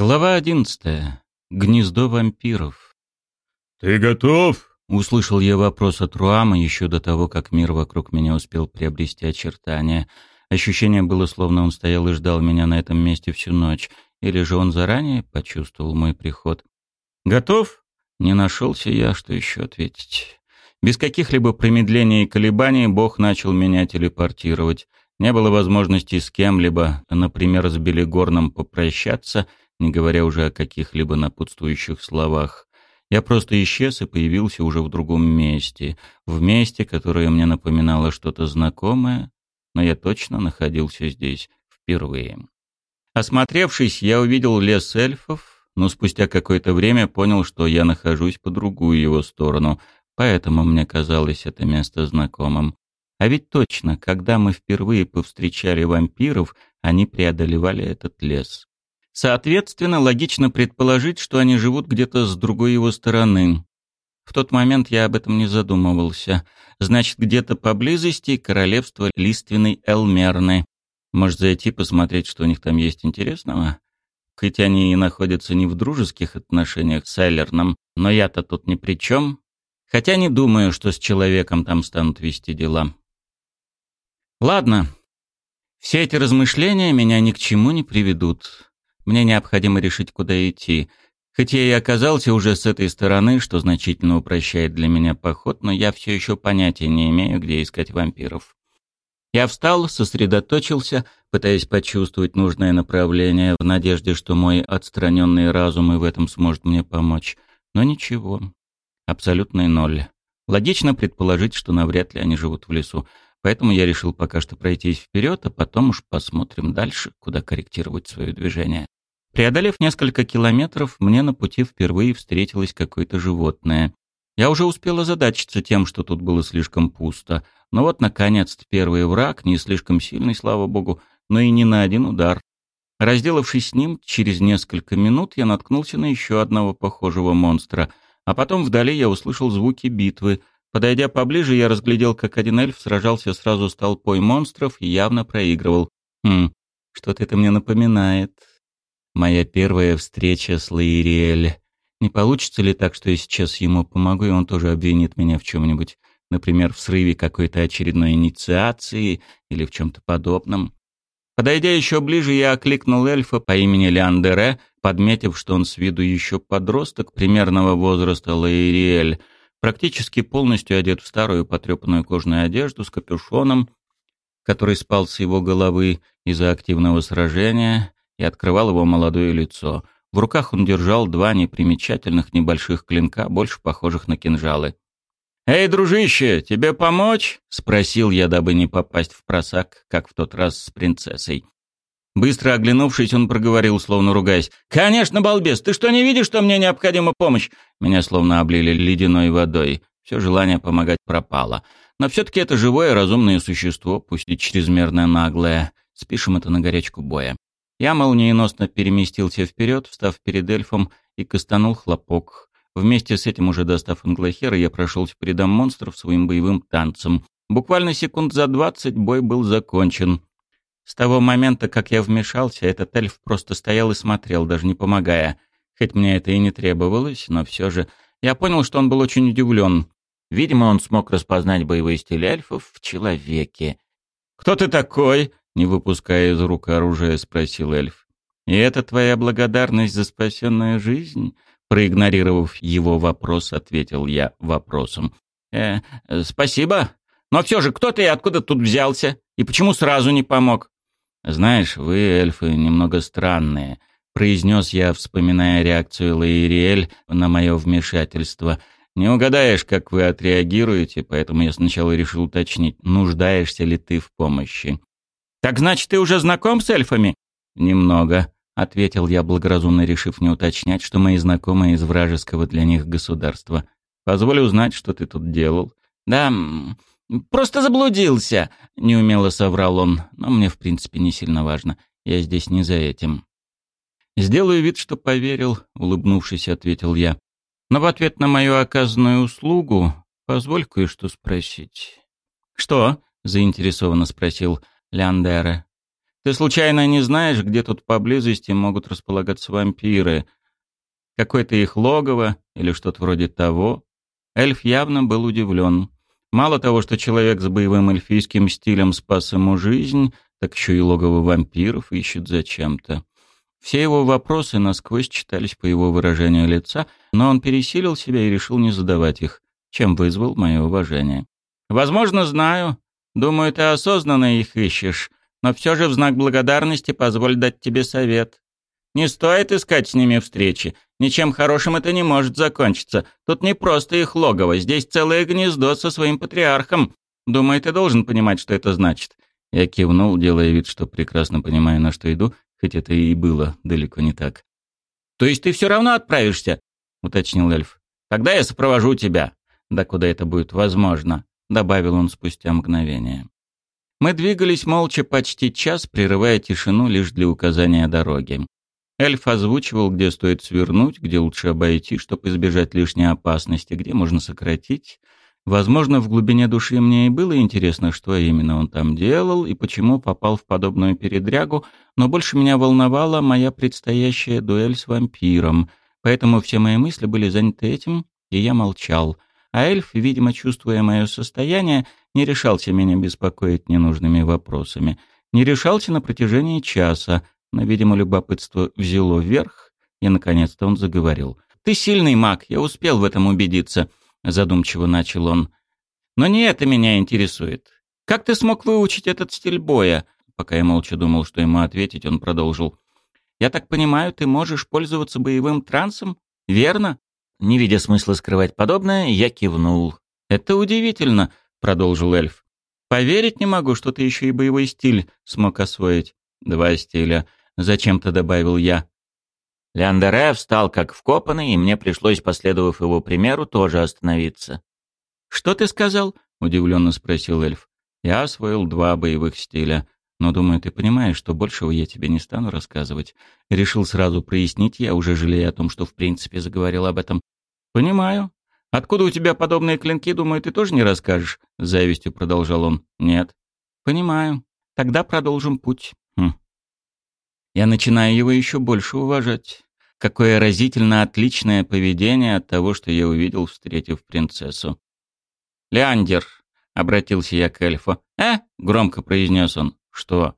Глава одиннадцатая. Гнездо вампиров. «Ты готов?» — услышал я вопрос от Руама еще до того, как мир вокруг меня успел приобрести очертания. Ощущение было, словно он стоял и ждал меня на этом месте всю ночь. Или же он заранее почувствовал мой приход. «Готов?» Не нашелся я, что еще ответить. Без каких-либо промедлений и колебаний Бог начал меня телепортировать. Не было возможности с кем-либо, например, с Белигорном, попрощаться, не говоря уже о каких-либо напутствующих словах. Я просто исчез и появился уже в другом месте, в месте, которое мне напоминало что-то знакомое, но я точно находился здесь впервые. Осмотревшись, я увидел лес эльфов, но спустя какое-то время понял, что я нахожусь по другую его сторону, поэтому мне казалось это место знакомым. А ведь точно, когда мы впервые повстречали вампиров, они преодолевали этот лес. Соответственно, логично предположить, что они живут где-то с другой его стороны. В тот момент я об этом не задумывался. Значит, где-то поблизости королевство лиственной Элмерны. Может, зайти посмотреть, что у них там есть интересного? Хоть они и находятся не в дружеских отношениях с Эллерном, но я-то тут ни при чем. Хотя не думаю, что с человеком там станут вести дела. Ладно. Все эти размышления меня ни к чему не приведут. Мне необходимо решить, куда идти. Хоть я и оказался уже с этой стороны, что значительно упрощает для меня поход, но я все еще понятия не имею, где искать вампиров. Я встал, сосредоточился, пытаясь почувствовать нужное направление, в надежде, что мой отстраненный разум и в этом сможет мне помочь. Но ничего. Абсолютный ноль. Логично предположить, что навряд ли они живут в лесу. Поэтому я решил пока что пройтись вперед, а потом уж посмотрим дальше, куда корректировать свое движение. Преодолев несколько километров, мне на пути впервые встретилось какое-то животное. Я уже успел озадачиться тем, что тут было слишком пусто. Но вот, наконец-то, первый враг, не слишком сильный, слава богу, но и не на один удар. Разделавшись с ним, через несколько минут я наткнулся на еще одного похожего монстра, а потом вдали я услышал звуки битвы. Подойдя поближе, я разглядел, как один эльф сражался сразу с толпой монстров и явно проигрывал. Хм, что-то это мне напоминает. Моя первая встреча с Лаириэль. Не получится ли так, что я сейчас ему помогу, и он тоже обвинит меня в чем-нибудь? Например, в срыве какой-то очередной инициации или в чем-то подобном? Подойдя еще ближе, я окликнул эльфа по имени Леандере, подметив, что он с виду еще подросток примерного возраста Лаириэль, практически полностью одет в старую потрепанную кожаную одежду с капюшоном, который спал с его головы из-за активного сражения, и открывал его молодое лицо. В руках он держал два непримечательных небольших клинка, больше похожих на кинжалы. «Эй, дружище, тебе помочь?» — спросил я, дабы не попасть в просак, как в тот раз с принцессой. Быстро оглянувшись, он проговорил, словно ругаясь. «Конечно, балбес, ты что, не видишь, что мне необходима помощь?» Меня словно облили ледяной водой. Все желание помогать пропало. Но все-таки это живое разумное существо, пусть и чрезмерно наглое. Спишем это на горячку боя. Я молниеносно переместился вперед, встав перед эльфом, и кастанул хлопок. Вместе с этим, уже достав англохера, я прошелся по рядам монстров своим боевым танцем. Буквально секунд за двадцать бой был закончен. С того момента, как я вмешался, этот эльф просто стоял и смотрел, даже не помогая. Хоть мне это и не требовалось, но все же я понял, что он был очень удивлен. Видимо, он смог распознать боевой стиль эльфов в человеке. «Кто ты такой?» Не выпуская из рук оружия, спросил эльф. «И это твоя благодарность за спасенную жизнь?» Проигнорировав его вопрос, ответил я вопросом. «Э, спасибо. Но все же, кто ты и откуда тут взялся? И почему сразу не помог?» «Знаешь, вы, эльфы, немного странные», — произнес я, вспоминая реакцию Лаириэль на мое вмешательство. «Не угадаешь, как вы отреагируете, поэтому я сначала решил уточнить, нуждаешься ли ты в помощи». «Так значит, ты уже знаком с эльфами?» «Немного», — ответил я, благоразумно решив не уточнять, что мои знакомые из вражеского для них государства. «Позволь узнать, что ты тут делал». «Да, просто заблудился», — неумело соврал он, но мне, в принципе, не сильно важно. Я здесь не за этим. «Сделаю вид, что поверил», — улыбнувшись, ответил я. «Но в ответ на мою оказанную услугу позволь кое-что спросить». «Что?» — заинтересованно спросил Ляндера. Ты случайно не знаешь, где тут поблизости могут располагаться вампиры? Какое-то их логово или что-то вроде того?» Эльф явно был удивлен. Мало того, что человек с боевым эльфийским стилем спас ему жизнь, так еще и логово вампиров ищет зачем-то. Все его вопросы насквозь читались по его выражению лица, но он пересилил себя и решил не задавать их, чем вызвал мое уважение. «Возможно, знаю. Думаю, ты осознанно их ищешь, но все же в знак благодарности позволь дать тебе совет. Не стоит искать с ними встречи. Ничем хорошим это не может закончиться. Тут не просто их логово, здесь целое гнездо со своим патриархом. Думаю, ты должен понимать, что это значит. Я кивнул, делая вид, что прекрасно понимаю, на что иду, хоть это и было далеко не так. «То есть ты все равно отправишься?» — уточнил эльф. «Тогда я сопровожу тебя». «Да куда это будет возможно?» — добавил он спустя мгновение. Мы двигались молча почти час, прерывая тишину лишь для указания дороги. Эльф озвучивал, где стоит свернуть, где лучше обойти, чтобы избежать лишней опасности, где можно сократить. Возможно, в глубине души мне и было интересно, что именно он там делал и почему попал в подобную передрягу, но больше меня волновала моя предстоящая дуэль с вампиром, поэтому все мои мысли были заняты этим, и я молчал. А эльф, видимо, чувствуя мое состояние, не решался меня беспокоить ненужными вопросами. Не решался на протяжении часа, но, видимо, любопытство взяло вверх, и, наконец-то, он заговорил. «Ты сильный маг, я успел в этом убедиться», — задумчиво начал он. «Но не это меня интересует. Как ты смог выучить этот стиль боя?» Пока я молча думал, что ему ответить, он продолжил. «Я так понимаю, ты можешь пользоваться боевым трансом, верно?» Не видя смысла скрывать подобное, я кивнул. «Это удивительно», — продолжил эльф. «Поверить не могу, что ты еще и боевой стиль смог освоить». «Два стиля», зачем-то добавил я. Леандере встал как вкопанный, и мне пришлось, последовав его примеру, тоже остановиться. «Что ты сказал?» — удивленно спросил эльф. «Я освоил два боевых стиля, но, думаю, ты понимаешь, что большего я тебе не стану рассказывать. Решил сразу прояснить я, уже жалея о том, что в принципе заговорил об этом. Понимаю. Откуда у тебя подобные клинки, думаю, ты тоже не расскажешь?» — с завистью продолжал он. «Нет». «Понимаю. Тогда продолжим путь». Хм. Я начинаю его еще больше уважать. Какое разительно отличное поведение от того, что я увидел, встретив принцессу. «Леандер», — обратился я к эльфу. «Э?» — громко произнес он. «Что?»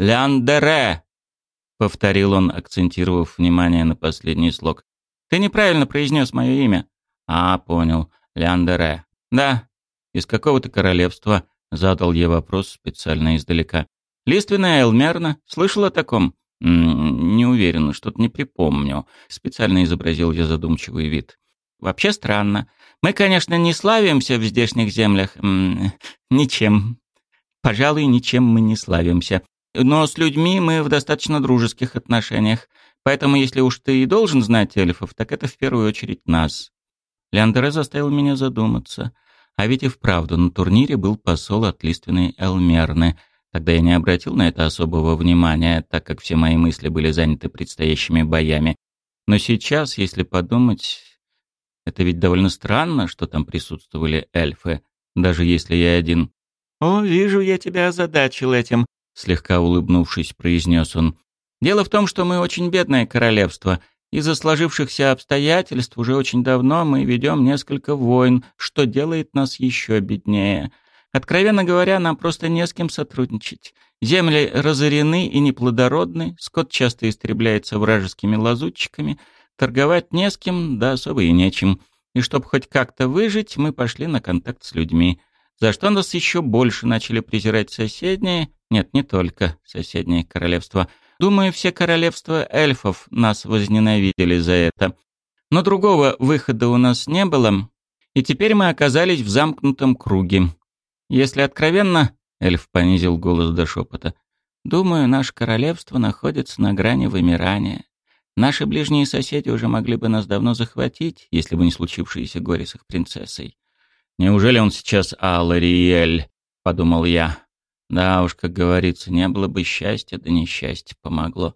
«Леандере», — повторил он, акцентировав внимание на последний слог. «Ты неправильно произнес мое имя». «А, понял. Леандере». «Да. Из какого ты королевства?» — задал я вопрос специально издалека. «Лиственная Элмерна. Слышал о таком?» «Не уверен, что-то не припомню», — специально изобразил я задумчивый вид. «Вообще странно. Мы, конечно, не славимся в здешних землях м -м, ничем. Пожалуй, ничем мы не славимся. Но с людьми мы в достаточно дружеских отношениях. Поэтому, если уж ты и должен знать эльфов, так это в первую очередь нас». Леандре заставил меня задуматься. А ведь и вправду на турнире был посол от лиственной Элмерны — Тогда я не обратил на это особого внимания, так как все мои мысли были заняты предстоящими боями. Но сейчас, если подумать, это ведь довольно странно, что там присутствовали эльфы, даже если я один. «О, вижу, я тебя озадачил этим», — слегка улыбнувшись, произнес он. «Дело в том, что мы очень бедное королевство. Из-за сложившихся обстоятельств уже очень давно мы ведем несколько войн, что делает нас еще беднее. Откровенно говоря, нам просто не с кем сотрудничать. Земли разорены и неплодородны, скот часто истребляется вражескими лазутчиками, торговать не с кем, да особо и нечем. И чтобы хоть как-то выжить, мы пошли на контакт с людьми. За что нас еще больше начали презирать соседние, нет, не только соседние королевства. Думаю, все королевства эльфов нас возненавидели за это. Но другого выхода у нас не было, и теперь мы оказались в замкнутом круге. Если откровенно, эльф понизил голос до шепота, думаю, наше королевство находится на грани вымирания. Наши ближние соседи уже могли бы нас давно захватить, если бы не случившееся горе с их принцессой. Неужели он сейчас Алариэль? подумал я. Да уж, как говорится, не было бы счастья, да несчастье помогло.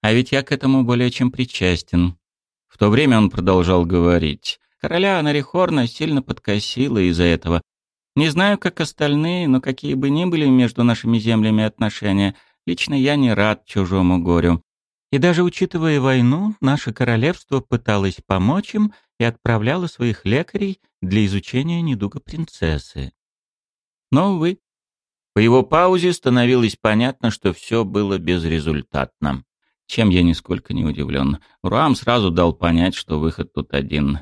А ведь я к этому более чем причастен. В то время он продолжал говорить. Короля Анарихорна сильно подкосило из-за этого, не знаю, как остальные, но какие бы ни были между нашими землями отношения, Лично я не рад чужому горю. И даже учитывая войну, наше королевство пыталось помочь им и отправляло своих лекарей для изучения недуга принцессы. Но, увы, по его паузе становилось понятно, что все было безрезультатно. Чем я нисколько не удивлен. Руам сразу дал понять, что выход тут один.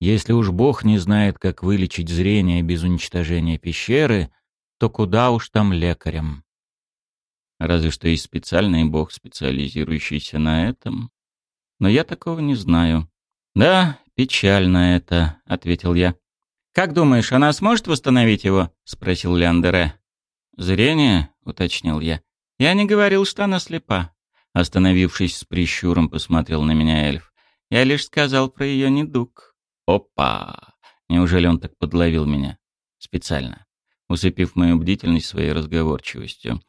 Если уж Бог не знает, как вылечить зрение без уничтожения пещеры, то куда уж там лекарям. Разве что есть специальный Бог, специализирующийся на этом. Но я такого не знаю. «Да, печально это», — ответил я. «Как думаешь, она сможет восстановить его?» — спросил Ляндере. «Зрение?» — уточнил я. «Я не говорил, что она слепа». Остановившись с прищуром, посмотрел на меня эльф. «Я лишь сказал про ее недуг». «Опа! Неужели он так подловил меня?» «Специально, усыпив мою бдительность своей разговорчивостью.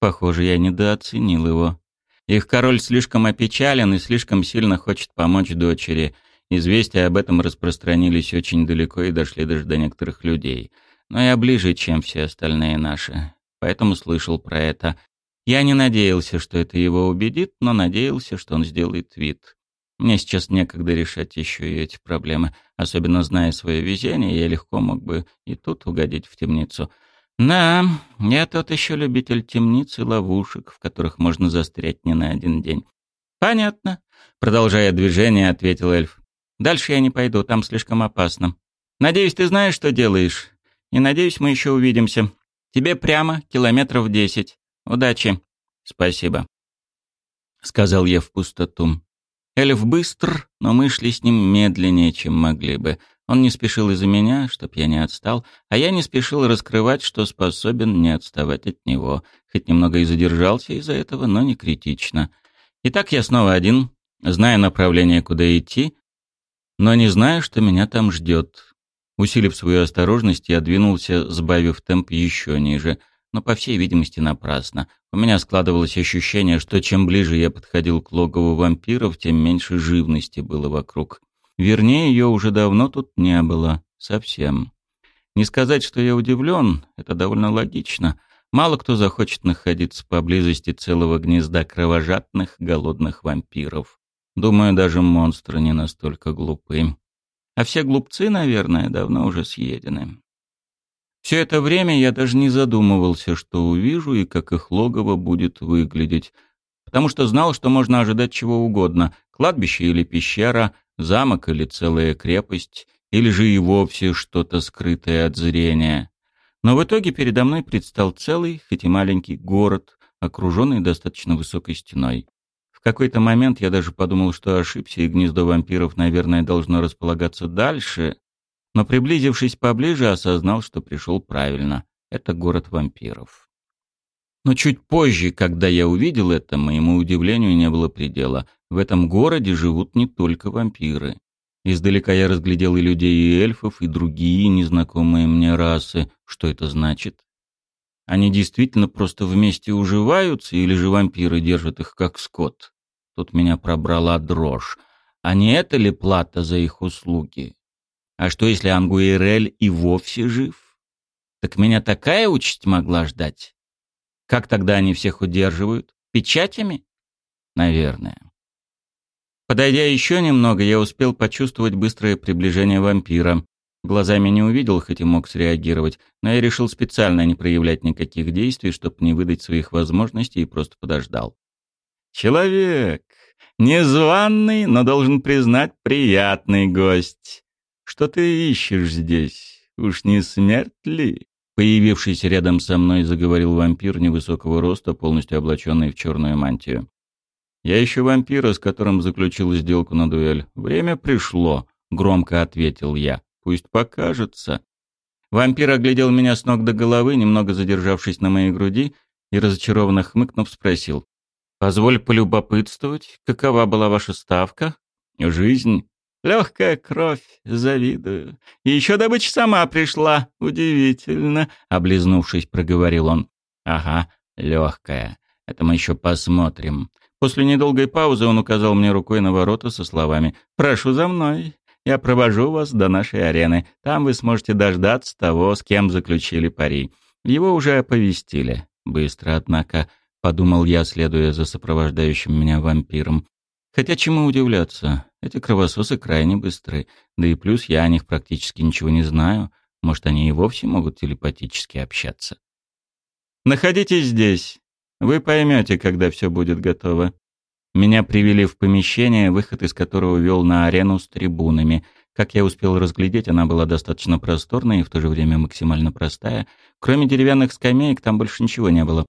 Похоже, я недооценил его. Их король слишком опечален и слишком сильно хочет помочь дочери. Известия об этом распространились очень далеко и дошли даже до некоторых людей. Но я ближе, чем все остальные наши. Поэтому слышал про это. Я не надеялся, что это его убедит, но надеялся, что он сделает вид. Мне сейчас некогда решать еще и эти проблемы. Особенно зная свое везение, я легко мог бы и тут угодить в темницу. Да, я тот еще любитель темниц и ловушек, в которых можно застрять не на один день. Понятно. Продолжая движение, ответил эльф. Дальше я не пойду, там слишком опасно. Надеюсь, ты знаешь, что делаешь. И надеюсь, мы еще увидимся. Тебе прямо километров десять. Удачи. Спасибо. Сказал я в пустоту. Эльф быстр, но мы шли с ним медленнее, чем могли бы. Он не спешил из-за меня, чтоб я не отстал, а я не спешил раскрывать, что способен не отставать от него, хоть немного и задержался из-за этого, но не критично. Итак, я снова один, знаю направление, куда идти, но не знаю, что меня там ждет. Усилив свою осторожность, я двинулся, сбавив темп еще ниже, но, по всей видимости, напрасно. У меня складывалось ощущение, что чем ближе я подходил к логову вампиров, тем меньше живности было вокруг. Вернее, ее уже давно тут не было. Совсем. Не сказать, что я удивлен, это довольно логично. Мало кто захочет находиться поблизости целого гнезда кровожадных, голодных вампиров. Думаю, даже монстры не настолько глупы. А все глупцы, наверное, давно уже съедены. Все это время я даже не задумывался, что увижу и как их логово будет выглядеть, потому что знал, что можно ожидать чего угодно — кладбище или пещера, замок или целая крепость, или же и вовсе что-то скрытое от зрения. Но в итоге передо мной предстал целый, хоть и маленький город, окруженный достаточно высокой стеной. Какой-то момент я даже подумал, что ошибся, и гнездо вампиров, наверное, должно располагаться дальше, но, приблизившись поближе, осознал, что пришел правильно. Это город вампиров. Но чуть позже, когда я увидел это, моему удивлению не было предела. В этом городе живут не только вампиры. Издалека я разглядел и людей, и эльфов, и другие незнакомые мне расы. Что это значит? Они действительно просто вместе уживаются, или же вампиры держат их как скот? Тут меня пробрала дрожь. А не это ли плата за их услуги? А что, если Ангуэрель и вовсе жив? Так меня такая участь могла ждать? Как тогда они всех удерживают? Печатями? Наверное. Подойдя еще немного, я успел почувствовать быстрое приближение вампира. Глазами не увидел, хоть и мог среагировать, но я решил специально не проявлять никаких действий, чтобы не выдать своих возможностей и просто подождал. «Человек! Незваный, но должен признать приятный гость. Что ты ищешь здесь? Уж не смерть ли?» Появившийся рядом со мной заговорил вампир невысокого роста, полностью облаченный в черную мантию. «Я ищу вампира, с которым заключил сделку на дуэль. Время пришло», — громко ответил я. «Пусть покажется». Вампир оглядел меня с ног до головы, немного задержавшись на моей груди, и, разочарованно хмыкнув, спросил. «Позволь полюбопытствовать, какова была ваша ставка?» «Жизнь. Легкая кровь, завидую. И еще добыча сама пришла. Удивительно», — облизнувшись, проговорил он. «Ага, легкая. Это мы еще посмотрим. После недолгой паузы он указал мне рукой на ворота со словами «Прошу за мной, я провожу вас до нашей арены. Там вы сможете дождаться того, с кем заключили пари. Его уже оповестили. Быстро, однако. Подумал я, следуя за сопровождающим меня вампиром. Хотя чему удивляться, эти кровососы крайне быстры, да и плюс я о них практически ничего не знаю, может, они и вовсе могут телепатически общаться. «Находитесь здесь. Вы поймете, когда все будет готово». Меня привели в помещение, выход из которого вел на арену с трибунами. Как я успел разглядеть, она была достаточно просторная и в то же время максимально простая. Кроме деревянных скамеек, там больше ничего не было.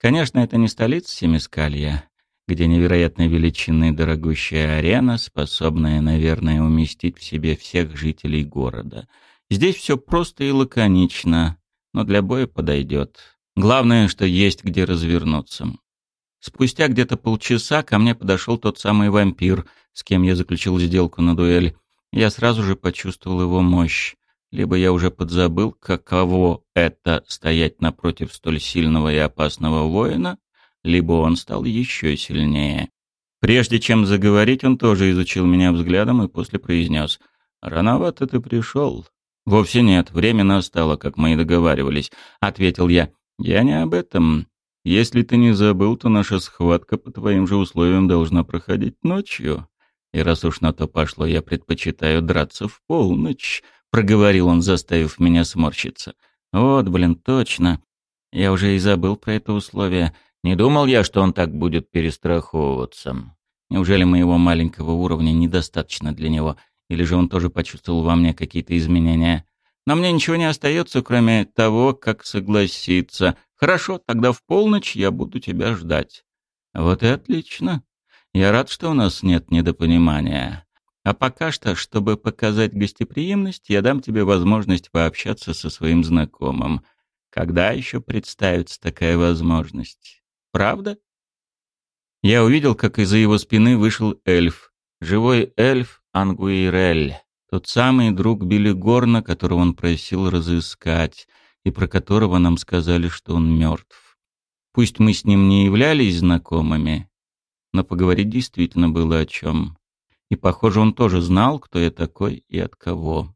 Конечно, это не столица Семискалья, где невероятной величины дорогущая арена, способная, наверное, уместить в себе всех жителей города. Здесь все просто и лаконично, но для боя подойдет. Главное, что есть где развернуться. Спустя где-то полчаса ко мне подошел тот самый вампир, с кем я заключил сделку на дуэль. Я сразу же почувствовал его мощь. Либо я уже подзабыл, каково это стоять напротив столь сильного и опасного воина, либо он стал еще сильнее. Прежде чем заговорить, он тоже изучил меня взглядом и после произнес «Рановато ты пришел». «Вовсе нет, время настало, как мы и договаривались», — ответил я. «Я не об этом. Если ты не забыл, то наша схватка по твоим же условиям должна проходить ночью. И раз уж на то пошло, я предпочитаю драться в полночь», — проговорил он, заставив меня сморщиться. «Вот, блин, точно. Я уже и забыл про это условие. Не думал я, что он так будет перестраховываться. Неужели моего маленького уровня недостаточно для него? Или же он тоже почувствовал во мне какие-то изменения? Но мне ничего не остается, кроме того, как согласиться. Хорошо, тогда в полночь я буду тебя ждать. Вот и отлично. Я рад, что у нас нет недопонимания. А пока что, чтобы показать гостеприимность, я дам тебе возможность пообщаться со своим знакомым. Когда еще представится такая возможность? Правда? Я увидел, как из-за его спины вышел эльф. Живой эльф Ангуирель. Тот самый друг Билли Горна, которого он просил разыскать, и про которого нам сказали, что он мертв. Пусть мы с ним не являлись знакомыми, но поговорить действительно было о чем. И, похоже, он тоже знал, кто я такой и от кого.